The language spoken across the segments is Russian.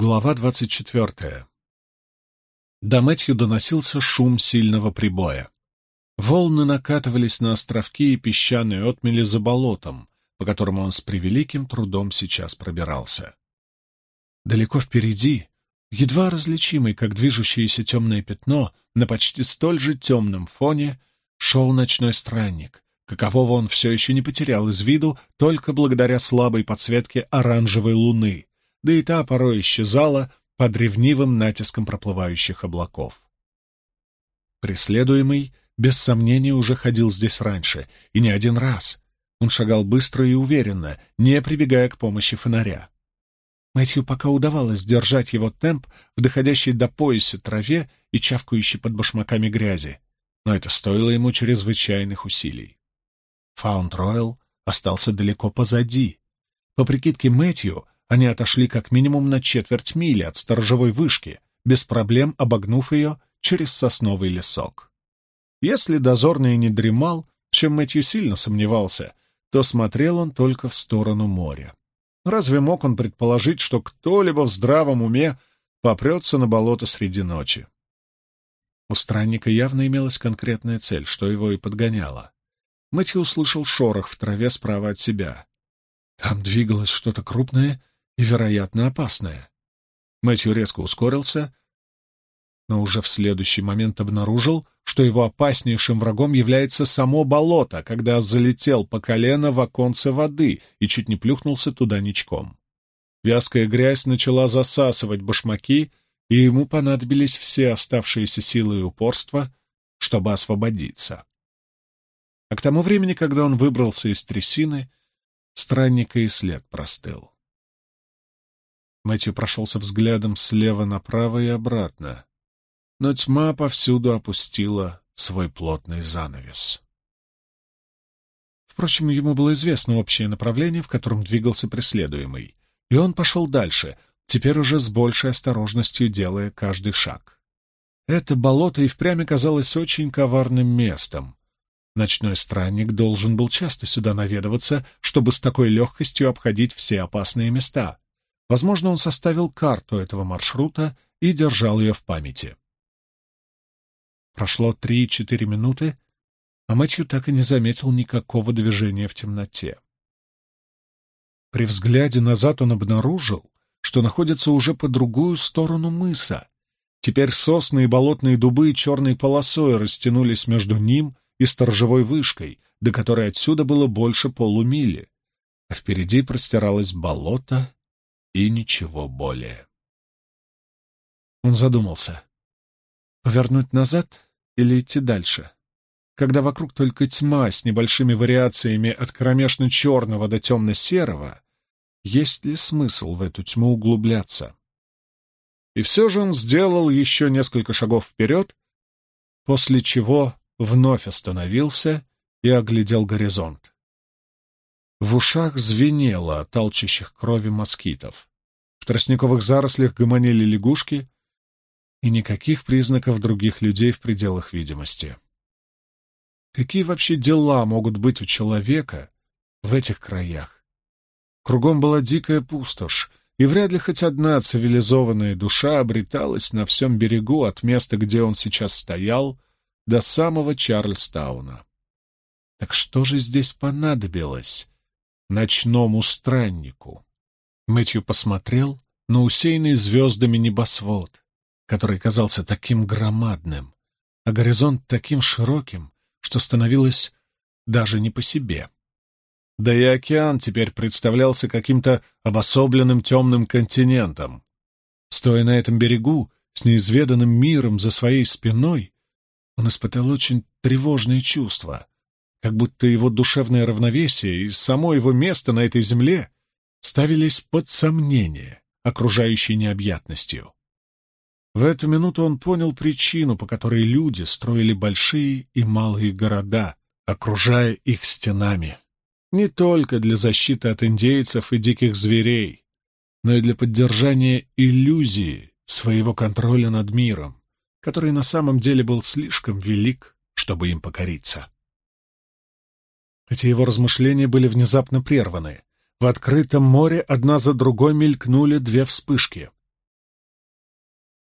Глава двадцать четвертая. До Мэтью доносился шум сильного прибоя. Волны накатывались на островки и песчаные отмели за болотом, по которому он с превеликим трудом сейчас пробирался. Далеко впереди, едва различимый, как движущееся темное пятно, на почти столь же темном фоне шел ночной странник, какового он все еще не потерял из виду только благодаря слабой подсветке оранжевой луны, да и та порой исчезала под ревнивым натиском проплывающих облаков. Преследуемый, без сомнения, уже ходил здесь раньше, и не один раз. Он шагал быстро и уверенно, не прибегая к помощи фонаря. Мэтью пока удавалось держать его темп в доходящей до пояса траве и чавкающей под башмаками грязи, но это стоило ему чрезвычайных усилий. Фаунд-Ройл остался далеко позади. По прикидке Мэтью, они отошли как минимум на четверть мили от сторожевой вышки, без проблем обогнув ее через сосновый лесок. Если дозорный не дремал, в чем Мэтью сильно сомневался, то смотрел он только в сторону моря. Разве мог он предположить, что кто-либо в здравом уме попрется на болото среди ночи? У странника явно имелась конкретная цель, что его и подгоняло. Мэтью услышал шорох в траве справа от себя. Там двигалось что-то крупное и, вероятно, опасное. Мэтью резко ускорился, но уже в следующий момент обнаружил, что его опаснейшим врагом является само болото, когда залетел по колено в оконце воды и чуть не плюхнулся туда ничком. Вязкая грязь начала засасывать башмаки, и ему понадобились все оставшиеся силы и упорство, чтобы освободиться. А к тому времени, когда он выбрался из трясины, странника и след простыл. Мэтью прошелся взглядом слева направо и обратно, но тьма повсюду опустила свой плотный занавес. Впрочем, ему было известно общее направление, в котором двигался преследуемый, и он пошел дальше, теперь уже с большей осторожностью делая каждый шаг. Это болото и впрямь казалось очень коварным местом, Ночной странник должен был часто сюда наведываться, чтобы с такой легкостью обходить все опасные места. Возможно, он составил карту этого маршрута и держал ее в памяти. Прошло три-четыре минуты, а Мэтью так и не заметил никакого движения в темноте. При взгляде назад он обнаружил, что находится уже по другую сторону мыса. Теперь сосны и болотные дубы черной полосой растянулись между ним и сторожевой вышкой, до которой отсюда было больше полумили, а впереди простиралось болото и ничего более. Он задумался. Повернуть назад или идти дальше? Когда вокруг только тьма с небольшими вариациями от кромешно-черного до темно-серого, есть ли смысл в эту тьму углубляться? И все же он сделал еще несколько шагов вперед, после чего вновь остановился и оглядел горизонт. В ушах звенело от толчащих крови москитов. Тростниковых зарослях гомонили лягушки, и никаких признаков других людей в пределах видимости. Какие вообще дела могут быть у человека в этих краях? Кругом была дикая пустошь, и вряд ли хоть одна цивилизованная душа обреталась на всем берегу от места, где он сейчас стоял, до самого Чарльстауна. Так что же здесь понадобилось ночному страннику? Мэтью посмотрел на усеянный звездами небосвод, который казался таким громадным, а горизонт таким широким, что становилось даже не по себе. Да и океан теперь представлялся каким-то обособленным темным континентом. Стоя на этом берегу, с неизведанным миром за своей спиной, он испытал очень тревожные чувства, как будто его душевное равновесие и само его место на этой земле ставились под сомнение окружающей необъятностью. В эту минуту он понял причину, по которой люди строили большие и малые города, окружая их стенами. Не только для защиты от индейцев и диких зверей, но и для поддержания иллюзии своего контроля над миром который на самом деле был слишком велик, чтобы им покориться. Эти его размышления были внезапно прерваны. В открытом море одна за другой мелькнули две вспышки.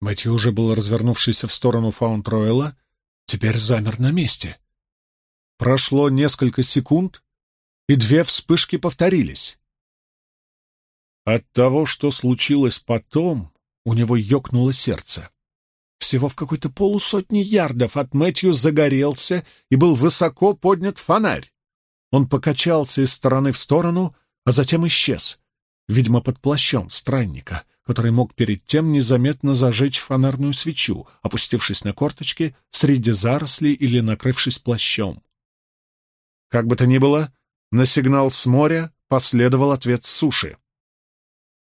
Мэтью, уже был развернувшийся в сторону Фаунд-Ройла, теперь замер на месте. Прошло несколько секунд, и две вспышки повторились. От того, что случилось потом, у него ёкнуло сердце. Всего в какой-то полусотни ярдов от Мэтью загорелся и был высоко поднят фонарь. Он покачался из стороны в сторону, а затем исчез, видимо, под плащом странника, который мог перед тем незаметно зажечь фонарную свечу, опустившись на корточки среди зарослей или накрывшись плащом. Как бы то ни было, на сигнал с моря последовал ответ с суши.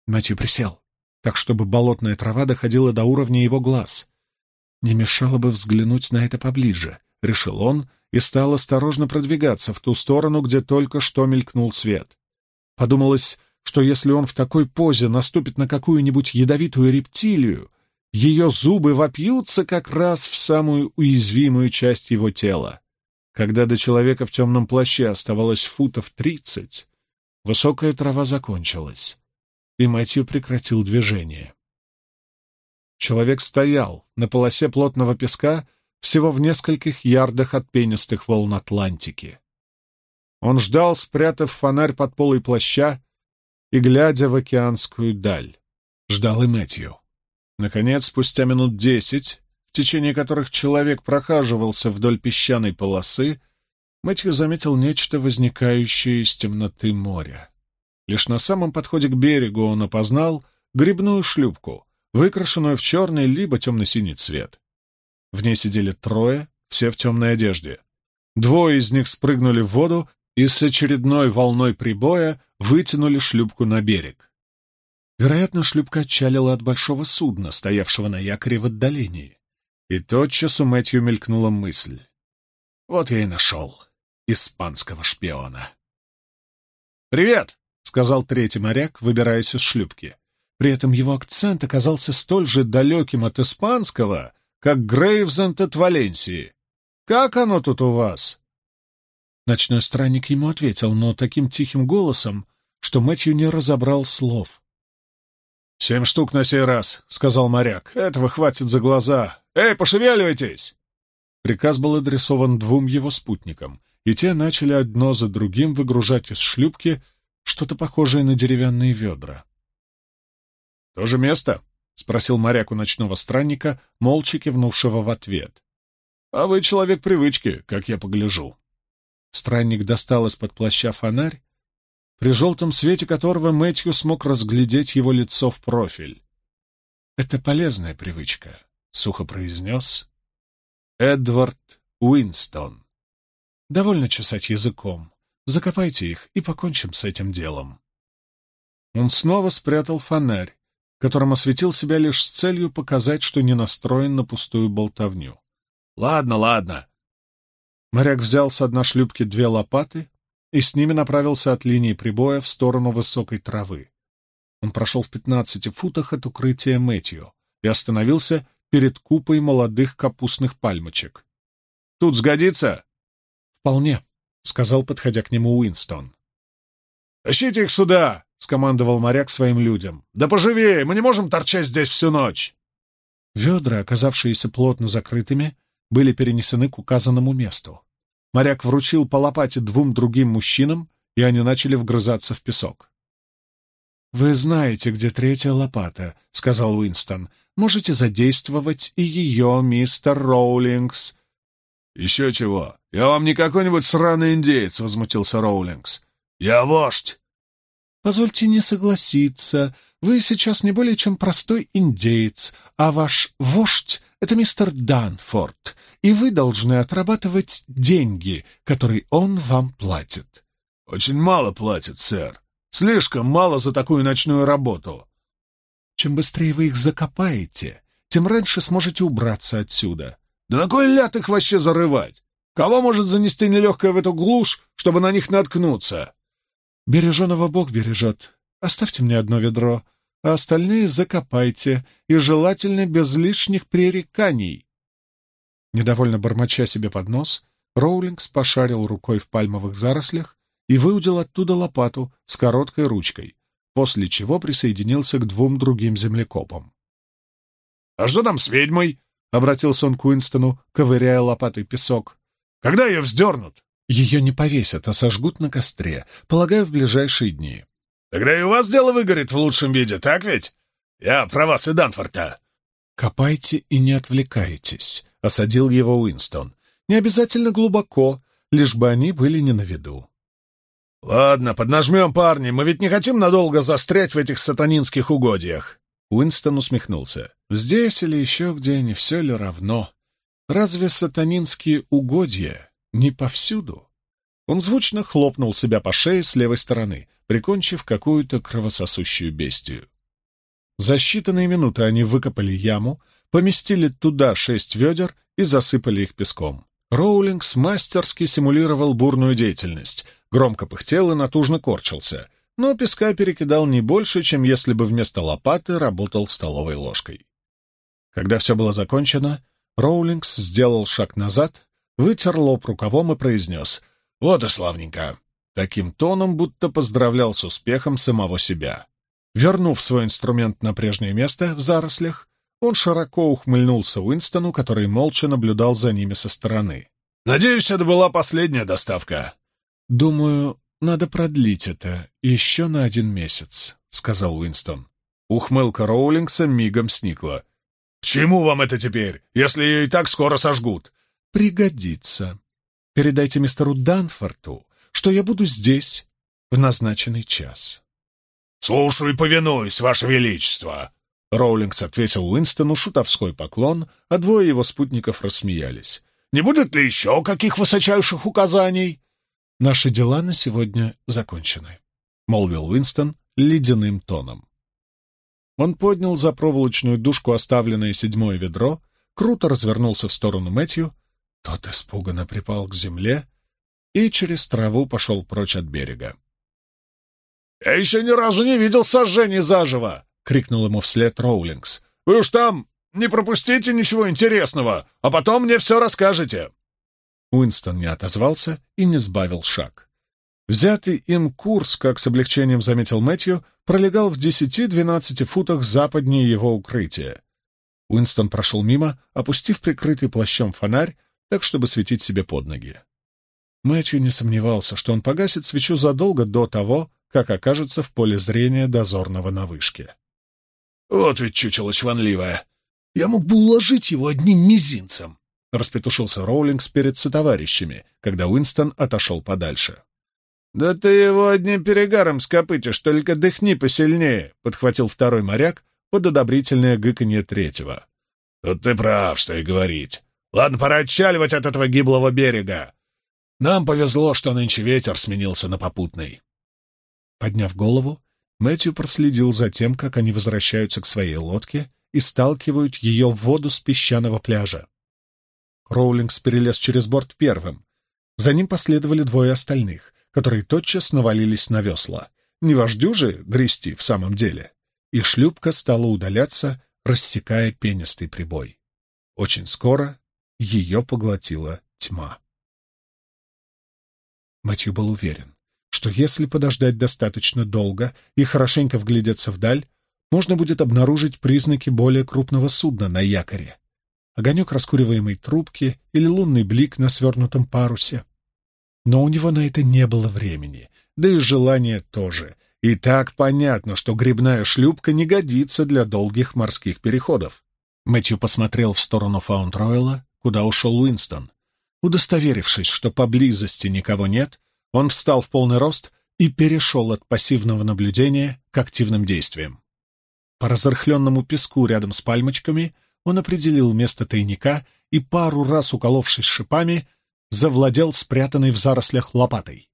Мэтью присел, так чтобы болотная трава доходила до уровня его глаз. «Не мешало бы взглянуть на это поближе», — решил он и стал осторожно продвигаться в ту сторону, где только что мелькнул свет. Подумалось, что если он в такой позе наступит на какую-нибудь ядовитую рептилию, ее зубы вопьются как раз в самую уязвимую часть его тела. Когда до человека в темном плаще оставалось футов тридцать, высокая трава закончилась и Мэтью прекратил движение. Человек стоял на полосе плотного песка всего в нескольких ярдах от пенистых волн Атлантики. Он ждал, спрятав фонарь под полой плаща и глядя в океанскую даль. Ждал и Мэтью. Наконец, спустя минут десять, в течение которых человек прохаживался вдоль песчаной полосы, Мэтью заметил нечто, возникающее из темноты моря. Лишь на самом подходе к берегу он опознал грибную шлюпку, выкрашенную в черный либо темно-синий цвет. В ней сидели трое, все в темной одежде. Двое из них спрыгнули в воду и с очередной волной прибоя вытянули шлюпку на берег. Вероятно, шлюпка отчалила от большого судна, стоявшего на якоре в отдалении. И тотчас у Мэтью мелькнула мысль. Вот я и нашел испанского шпиона. «Привет!» — сказал третий моряк, выбираясь из шлюпки. При этом его акцент оказался столь же далеким от испанского, как Грейвзент от Валенсии. «Как оно тут у вас?» Ночной странник ему ответил, но таким тихим голосом, что Мэтью не разобрал слов. «Семь штук на сей раз», — сказал моряк. «Этого хватит за глаза. Эй, пошевеливайтесь!» Приказ был адресован двум его спутникам, и те начали одно за другим выгружать из шлюпки что-то похожее на деревянные ведра. «То же место?» — спросил моряк у ночного странника, молча кивнувшего в ответ. «А вы человек привычки, как я погляжу». Странник достал из-под плаща фонарь, при желтом свете которого Мэтью смог разглядеть его лицо в профиль. «Это полезная привычка», — сухо произнес Эдвард Уинстон. «Довольно чесать языком. Закопайте их и покончим с этим делом. Он снова спрятал фонарь, которым осветил себя лишь с целью показать, что не настроен на пустую болтовню. «Ладно, ладно». Моряк взял с одной шлюпки две лопаты и с ними направился от линии прибоя в сторону высокой травы. Он прошел в пятнадцати футах от укрытия Мэтью и остановился перед купой молодых капустных пальмочек. «Тут сгодится?» «Вполне», — сказал, подходя к нему Уинстон. «Тащите их сюда!» — скомандовал моряк своим людям. «Да поживее! Мы не можем торчать здесь всю ночь!» Ведра, оказавшиеся плотно закрытыми, были перенесены к указанному месту. Моряк вручил по лопате двум другим мужчинам, и они начали вгрызаться в песок. «Вы знаете, где третья лопата», — сказал Уинстон. «Можете задействовать и ее, мистер Роулингс». «Еще чего? «Я вам не какой-нибудь сраный индеец», — возмутился Роулингс. «Я вождь». «Позвольте не согласиться. Вы сейчас не более чем простой индеец, а ваш вождь — это мистер Данфорд, и вы должны отрабатывать деньги, которые он вам платит». «Очень мало платит, сэр. Слишком мало за такую ночную работу». «Чем быстрее вы их закопаете, тем раньше сможете убраться отсюда». «Да на кой ляд их вообще зарывать? Кого может занести нелегкое в эту глушь, чтобы на них наткнуться? Береженого Бог бережет. Оставьте мне одно ведро, а остальные закопайте, и желательно без лишних пререканий. Недовольно бормоча себе под нос, Роулингс пошарил рукой в пальмовых зарослях и выудил оттуда лопату с короткой ручкой, после чего присоединился к двум другим землекопам. «А что там с ведьмой?» — обратился он к Уинстону, ковыряя лопатой песок. «Когда ее вздернут?» «Ее не повесят, а сожгут на костре, полагаю, в ближайшие дни». «Тогда и у вас дело выгорит в лучшем виде, так ведь? Я про вас и Данфорта». «Копайте и не отвлекайтесь», — осадил его Уинстон. «Не обязательно глубоко, лишь бы они были не на виду». «Ладно, поднажмем, парни, мы ведь не хотим надолго застрять в этих сатанинских угодьях». Уинстон усмехнулся. «Здесь или еще где, не все ли равно? Разве сатанинские угодья не повсюду?» Он звучно хлопнул себя по шее с левой стороны, прикончив какую-то кровососущую бестию. За считанные минуты они выкопали яму, поместили туда шесть ведер и засыпали их песком. Роулингс мастерски симулировал бурную деятельность, громко пыхтел и натужно корчился, но песка перекидал не больше, чем если бы вместо лопаты работал столовой ложкой. Когда все было закончено, Роулингс сделал шаг назад, вытер лоб рукавом и произнес «Вот и славненько!» таким тоном, будто поздравлял с успехом самого себя. Вернув свой инструмент на прежнее место в зарослях, он широко ухмыльнулся Уинстону, который молча наблюдал за ними со стороны. «Надеюсь, это была последняя доставка». «Думаю, надо продлить это еще на один месяц», — сказал Уинстон. Ухмылка Роулингса мигом сникла. «К чему вам это теперь, если ее и так скоро сожгут?» «Пригодится. Передайте мистеру Данфорту, что я буду здесь в назначенный час». «Слушаю и повинуюсь, Ваше Величество!» Роулингс отвесил Уинстону шутовской поклон, а двое его спутников рассмеялись. «Не будет ли еще каких высочайших указаний?» «Наши дела на сегодня закончены», — молвил Уинстон ледяным тоном. Он поднял за проволочную дужку оставленное седьмое ведро, круто развернулся в сторону Мэтью, тот испуганно припал к земле и через траву пошел прочь от берега. «Я еще ни разу не видел сожжений заживо!» — крикнул ему вслед Роулингс. «Вы уж там не пропустите ничего интересного, а потом мне все расскажете!» Уинстон не отозвался и не сбавил шаг. Взятый им курс, как с облегчением заметил Мэтью, пролегал в десяти-двенадцати футах западнее его укрытия. Уинстон прошел мимо, опустив прикрытый плащом фонарь, так, чтобы светить себе под ноги. Мэтью не сомневался, что он погасит свечу задолго до того, как окажется в поле зрения дозорного на вышке. «Вот ведь чучело чванливое! Я мог бы уложить его одним мизинцем!» — распетушился Роулингс перед сотоварищами, когда Уинстон отошел подальше. «Да ты его одним перегаром скопытишь, только дыхни посильнее!» — подхватил второй моряк под одобрительное гыканье третьего. «Тут ты прав, что и говорить. Ладно, пора отчаливать от этого гиблого берега. Нам повезло, что нынче ветер сменился на попутный. Подняв голову, Мэтью проследил за тем, как они возвращаются к своей лодке и сталкивают ее в воду с песчаного пляжа. Роулингс перелез через борт первым. За ним последовали двое остальных, которые тотчас навалились на весла. Не вождю же грести в самом деле. И шлюпка стала удаляться, рассекая пенистый прибой. Очень скоро ее поглотила тьма. Мэтью был уверен что если подождать достаточно долго и хорошенько вглядеться вдаль, можно будет обнаружить признаки более крупного судна на якоре. Огонек раскуриваемой трубки или лунный блик на свернутом парусе. Но у него на это не было времени, да и желания тоже. И так понятно, что грибная шлюпка не годится для долгих морских переходов. Мэтью посмотрел в сторону Фаунд-Ройла, куда ушел Уинстон. Удостоверившись, что поблизости никого нет, он встал в полный рост и перешел от пассивного наблюдения к активным действиям. По разрыхленному песку рядом с пальмочками он определил место тайника и, пару раз уколовшись шипами, завладел спрятанной в зарослях лопатой.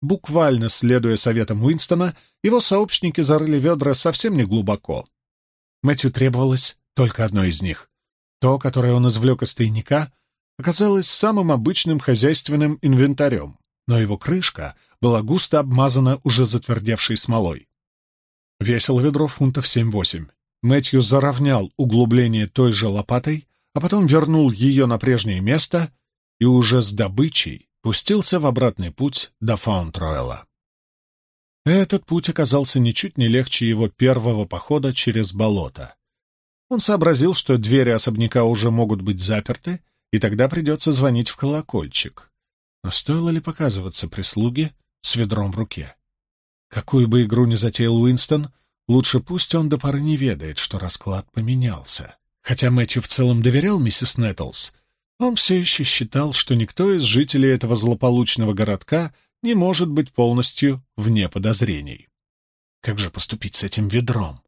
Буквально следуя советам Уинстона, его сообщники зарыли ведра совсем не глубоко. Мэтью требовалось только одно из них. То, которое он извлек из тайника, оказалось самым обычным хозяйственным инвентарем но его крышка была густо обмазана уже затвердевшей смолой. Весил ведро фунтов семь-восемь. Мэтью заровнял углубление той же лопатой, а потом вернул ее на прежнее место и уже с добычей пустился в обратный путь до Фаунд-Ройла. Этот путь оказался ничуть не легче его первого похода через болото. Он сообразил, что двери особняка уже могут быть заперты, и тогда придется звонить в колокольчик. Но стоило ли показываться прислуге с ведром в руке? Какую бы игру ни затеял Уинстон, лучше пусть он до поры не ведает, что расклад поменялся. Хотя Мэтью в целом доверял миссис Нэттлс, он все еще считал, что никто из жителей этого злополучного городка не может быть полностью вне подозрений. Как же поступить с этим ведром?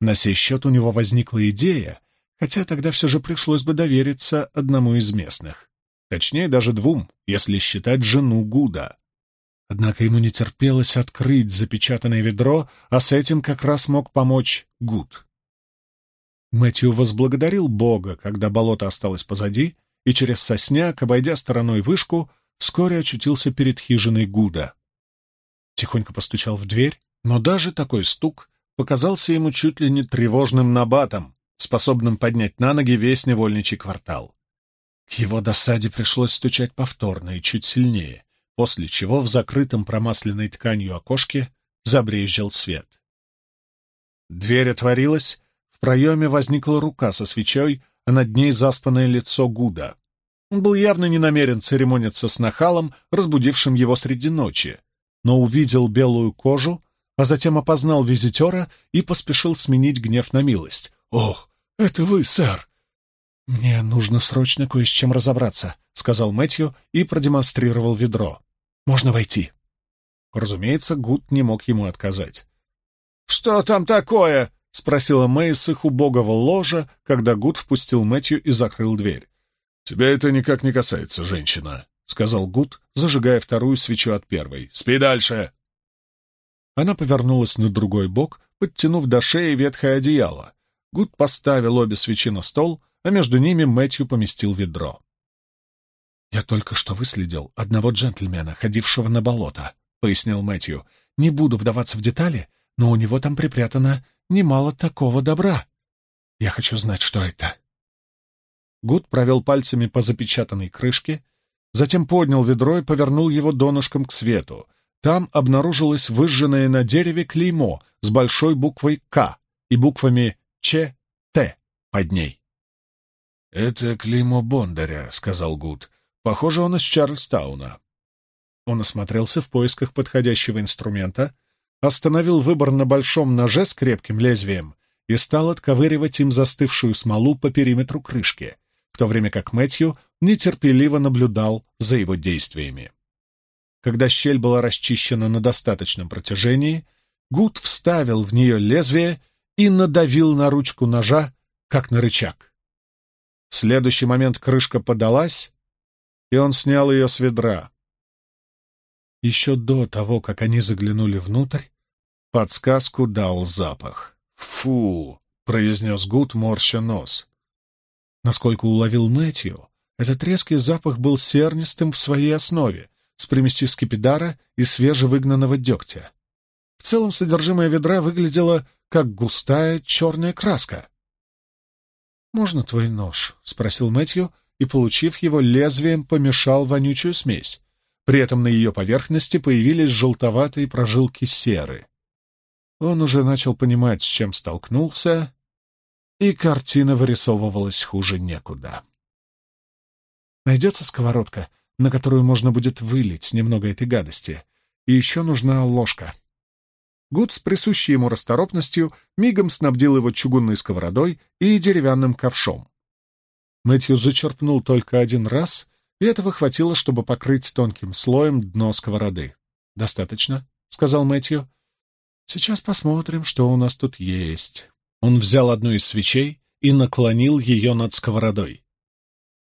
На сей счет у него возникла идея, хотя тогда все же пришлось бы довериться одному из местных. Точнее, даже двум, если считать жену Гуда. Однако ему не терпелось открыть запечатанное ведро, а с этим как раз мог помочь Гуд. Мэтью возблагодарил Бога, когда болото осталось позади, и через сосняк, обойдя стороной вышку, вскоре очутился перед хижиной Гуда. Тихонько постучал в дверь, но даже такой стук показался ему чуть ли не тревожным набатом, способным поднять на ноги весь невольничий квартал. К его досаде пришлось стучать повторно и чуть сильнее, после чего в закрытом промасленной тканью окошке забрезжил свет. Дверь отворилась, в проеме возникла рука со свечой, а над ней заспанное лицо Гуда. Он был явно не намерен церемониться с нахалом, разбудившим его среди ночи, но увидел белую кожу, а затем опознал визитера и поспешил сменить гнев на милость. «Ох, это вы, сэр!» «Мне нужно срочно кое с чем разобраться», — сказал Мэтью и продемонстрировал ведро. «Можно войти». Разумеется, Гуд не мог ему отказать. «Что там такое?» — спросила Мэй с их убогого ложа, когда Гуд впустил Мэтью и закрыл дверь. «Тебя это никак не касается, женщина», — сказал Гуд, зажигая вторую свечу от первой. «Спи дальше!» Она повернулась на другой бок, подтянув до шеи ветхое одеяло. Гуд поставил обе свечи на стол, а между ними Мэтью поместил ведро. «Я только что выследил одного джентльмена, ходившего на болото», — пояснил Мэтью. «Не буду вдаваться в детали, но у него там припрятано немало такого добра. Я хочу знать, что это». Гуд провел пальцами по запечатанной крышке, затем поднял ведро и повернул его донышком к свету. Там обнаружилось выжженное на дереве клеймо с большой буквой «К» и буквами «Ч», «Т» под ней. «Это клеймо Бондаря», — сказал Гуд. «Похоже, он из Чарльстауна». Он осмотрелся в поисках подходящего инструмента, остановил выбор на большом ноже с крепким лезвием и стал отковыривать им застывшую смолу по периметру крышки, в то время как Мэтью нетерпеливо наблюдал за его действиями. Когда щель была расчищена на достаточном протяжении, Гуд вставил в нее лезвие и надавил на ручку ножа, как на рычаг. В следующий момент крышка подалась, и он снял ее с ведра. Еще до того, как они заглянули внутрь, подсказку дал запах. «Фу!» — произнес Гуд, морща нос. Насколько уловил Мэтью, этот резкий запах был сернистым в своей основе, с примесью скипидара и свежевыгнанного дегтя. В целом содержимое ведра выглядело как густая черная краска. «Можно твой нож?» — спросил Мэтью, и, получив его, лезвием помешал вонючую смесь. При этом на ее поверхности появились желтоватые прожилки серы. Он уже начал понимать, с чем столкнулся, и картина вырисовывалась хуже некуда. «Найдется сковородка?» На которую можно будет вылить немного этой гадости. И еще нужна ложка. Гуд с присущей ему расторопностью мигом снабдил его чугунной сковородой и деревянным ковшом. Мэтью зачерпнул только один раз, и этого хватило, чтобы покрыть тонким слоем дно сковороды. «Достаточно», — сказал Мэтью. «Сейчас посмотрим, что у нас тут есть». Он взял одну из свечей и наклонил ее над сковородой.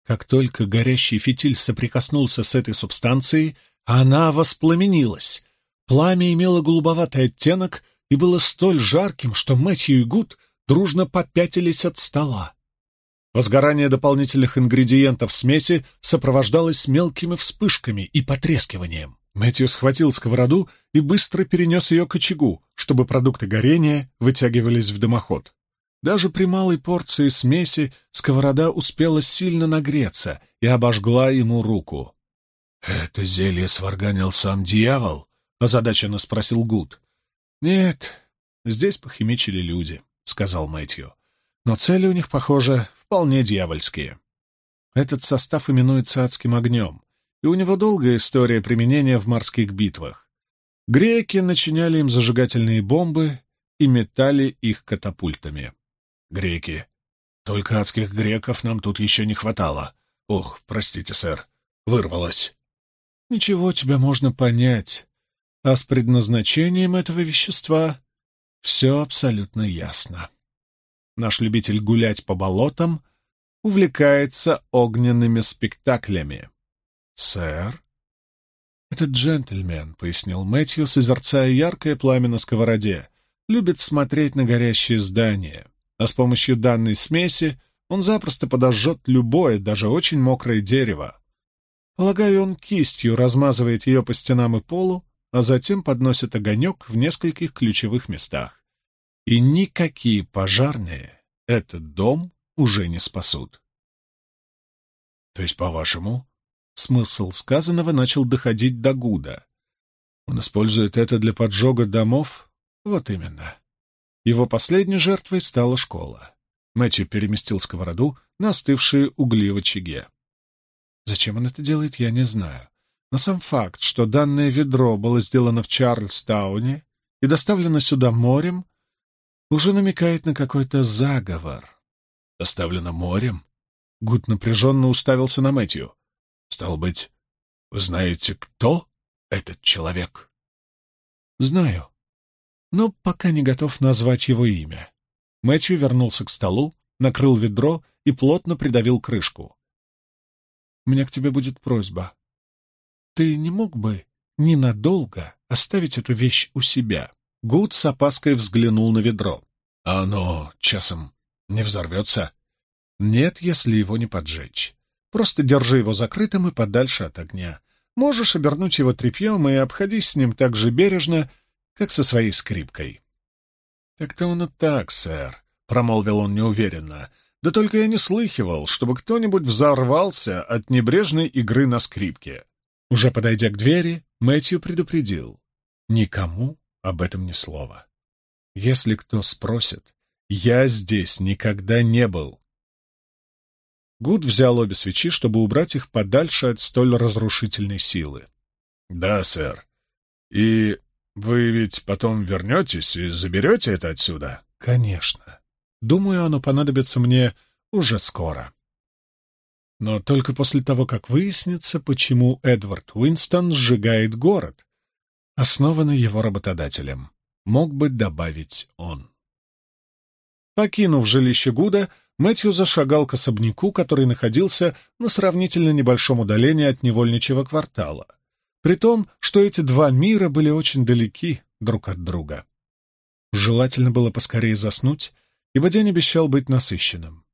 Как только горящий фитиль соприкоснулся с этой субстанцией, она воспламенилась. Пламя имело голубоватый оттенок и было столь жарким, что Мэтью и Гуд дружно попятились от стола. Возгорание дополнительных ингредиентов смеси сопровождалось мелкими вспышками и потрескиванием. Мэтью схватил сковороду и быстро перенес ее к очагу, чтобы продукты горения вытягивались в дымоход. Даже при малой порции смеси сковорода успела сильно нагреться и обожгла ему руку. «Это зелье сварганил сам дьявол?» — озадаченно спросил Гуд. «Нет, здесь похимичили люди», — сказал Мэтью. Но цели у них, похоже, вполне дьявольские. Этот состав именуется адским огнем, и у него долгая история применения в морских битвах. Греки начиняли им зажигательные бомбы и метали их катапультами. Греки. Только адских греков нам тут еще не хватало. Ох, простите, сэр, вырвалось. Ничего тебя можно понять. А с предназначением этого вещества все абсолютно ясно. Наш любитель гулять по болотам увлекается огненными спектаклями. «Сэр?» «Этот джентльмен», — пояснил Мэтью, созерцая яркое пламя на сковороде, любит смотреть на горящие здания, а с помощью данной смеси он запросто подожжет любое, даже очень мокрое дерево. Полагаю, он кистью размазывает ее по стенам и полу, а затем подносит огонек в нескольких ключевых местах. И никакие пожарные этот дом уже не спасут. То есть, по-вашему, смысл сказанного начал доходить до Гуда. Он использует это для поджога домов? Вот именно. Его последней жертвой стала школа. Мэтью переместил сковороду на остывшие угли в очаге. Зачем он это делает, я не знаю. Но сам факт, что данное ведро было сделано в Чарльстауне и доставлено сюда морем, уже намекает на какой-то заговор. Доставлено морем? Гуд напряженно уставился на Мэтью. Стало быть, вы знаете, кто этот человек? Знаю, но пока не готов назвать его имя. Мэтью вернулся к столу, накрыл ведро и плотно придавил крышку. «У меня к тебе будет просьба. Ты не мог бы ненадолго оставить эту вещь у себя?» Гуд с опаской взглянул на ведро. «А оно часом не взорвется?» «Нет, если его не поджечь. Просто держи его закрытым и подальше от огня. Можешь обернуть его тряпьем и обходись с ним так же бережно, как со своей скрипкой». «Так-то он и так, сэр», — промолвил он неуверенно. «Да только я не слыхивал, чтобы кто-нибудь взорвался от небрежной игры на скрипке». Уже подойдя к двери, Мэтью предупредил. «Никому об этом ни слова. Если кто спросит, я здесь никогда не был». Гуд взял обе свечи, чтобы убрать их подальше от столь разрушительной силы. «Да, сэр. И вы ведь потом вернетесь и заберете это отсюда?» «Конечно. Думаю, оно понадобится мне уже скоро. Но только после того, как выяснится, почему Эдвард Уинстон сжигает город, основанный его работодателем, мог бы добавить он. Покинув жилище Гуда, Мэтью зашагал к особняку, который находился на сравнительно небольшом удалении от невольничьего квартала при том, что эти два мира были очень далеки друг от друга. Желательно было поскорее заснуть, ибо день обещал быть насыщенным.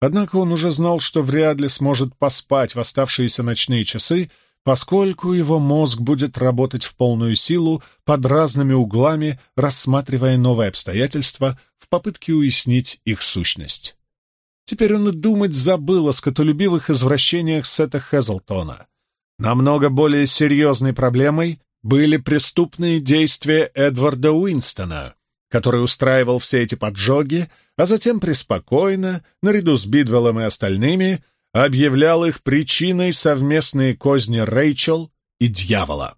Однако он уже знал, что вряд ли сможет поспать в оставшиеся ночные часы, поскольку его мозг будет работать в полную силу под разными углами, рассматривая новые обстоятельства в попытке уяснить их сущность. Теперь он и думать забыл о скотолюбивых извращениях Сета Хезлтона — Намного более серьезной проблемой были преступные действия Эдварда Уинстона, который устраивал все эти поджоги, а затем преспокойно, наряду с Бидвеллом и остальными, объявлял их причиной совместной козни Рэйчел и дьявола.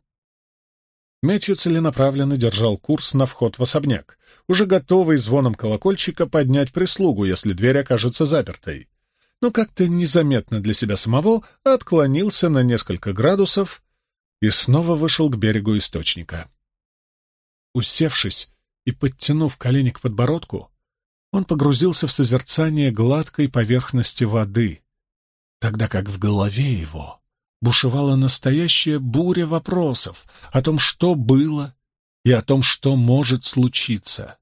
Мэтью целенаправленно держал курс на вход в особняк, уже готовый звоном колокольчика поднять прислугу, если дверь окажется запертой но как-то незаметно для себя самого отклонился на несколько градусов и снова вышел к берегу источника. Усевшись и подтянув колени к подбородку, он погрузился в созерцание гладкой поверхности воды, тогда как в голове его бушевала настоящая буря вопросов о том, что было и о том, что может случиться.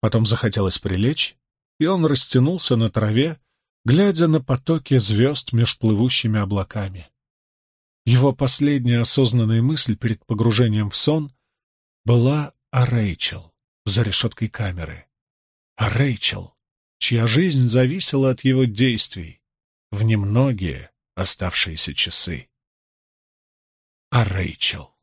Потом захотелось прилечь и он растянулся на траве, глядя на потоки звезд меж плывущими облаками. Его последняя осознанная мысль перед погружением в сон была о Рэйчел за решеткой камеры. О Рэйчел, чья жизнь зависела от его действий в немногие оставшиеся часы. О Рэйчел.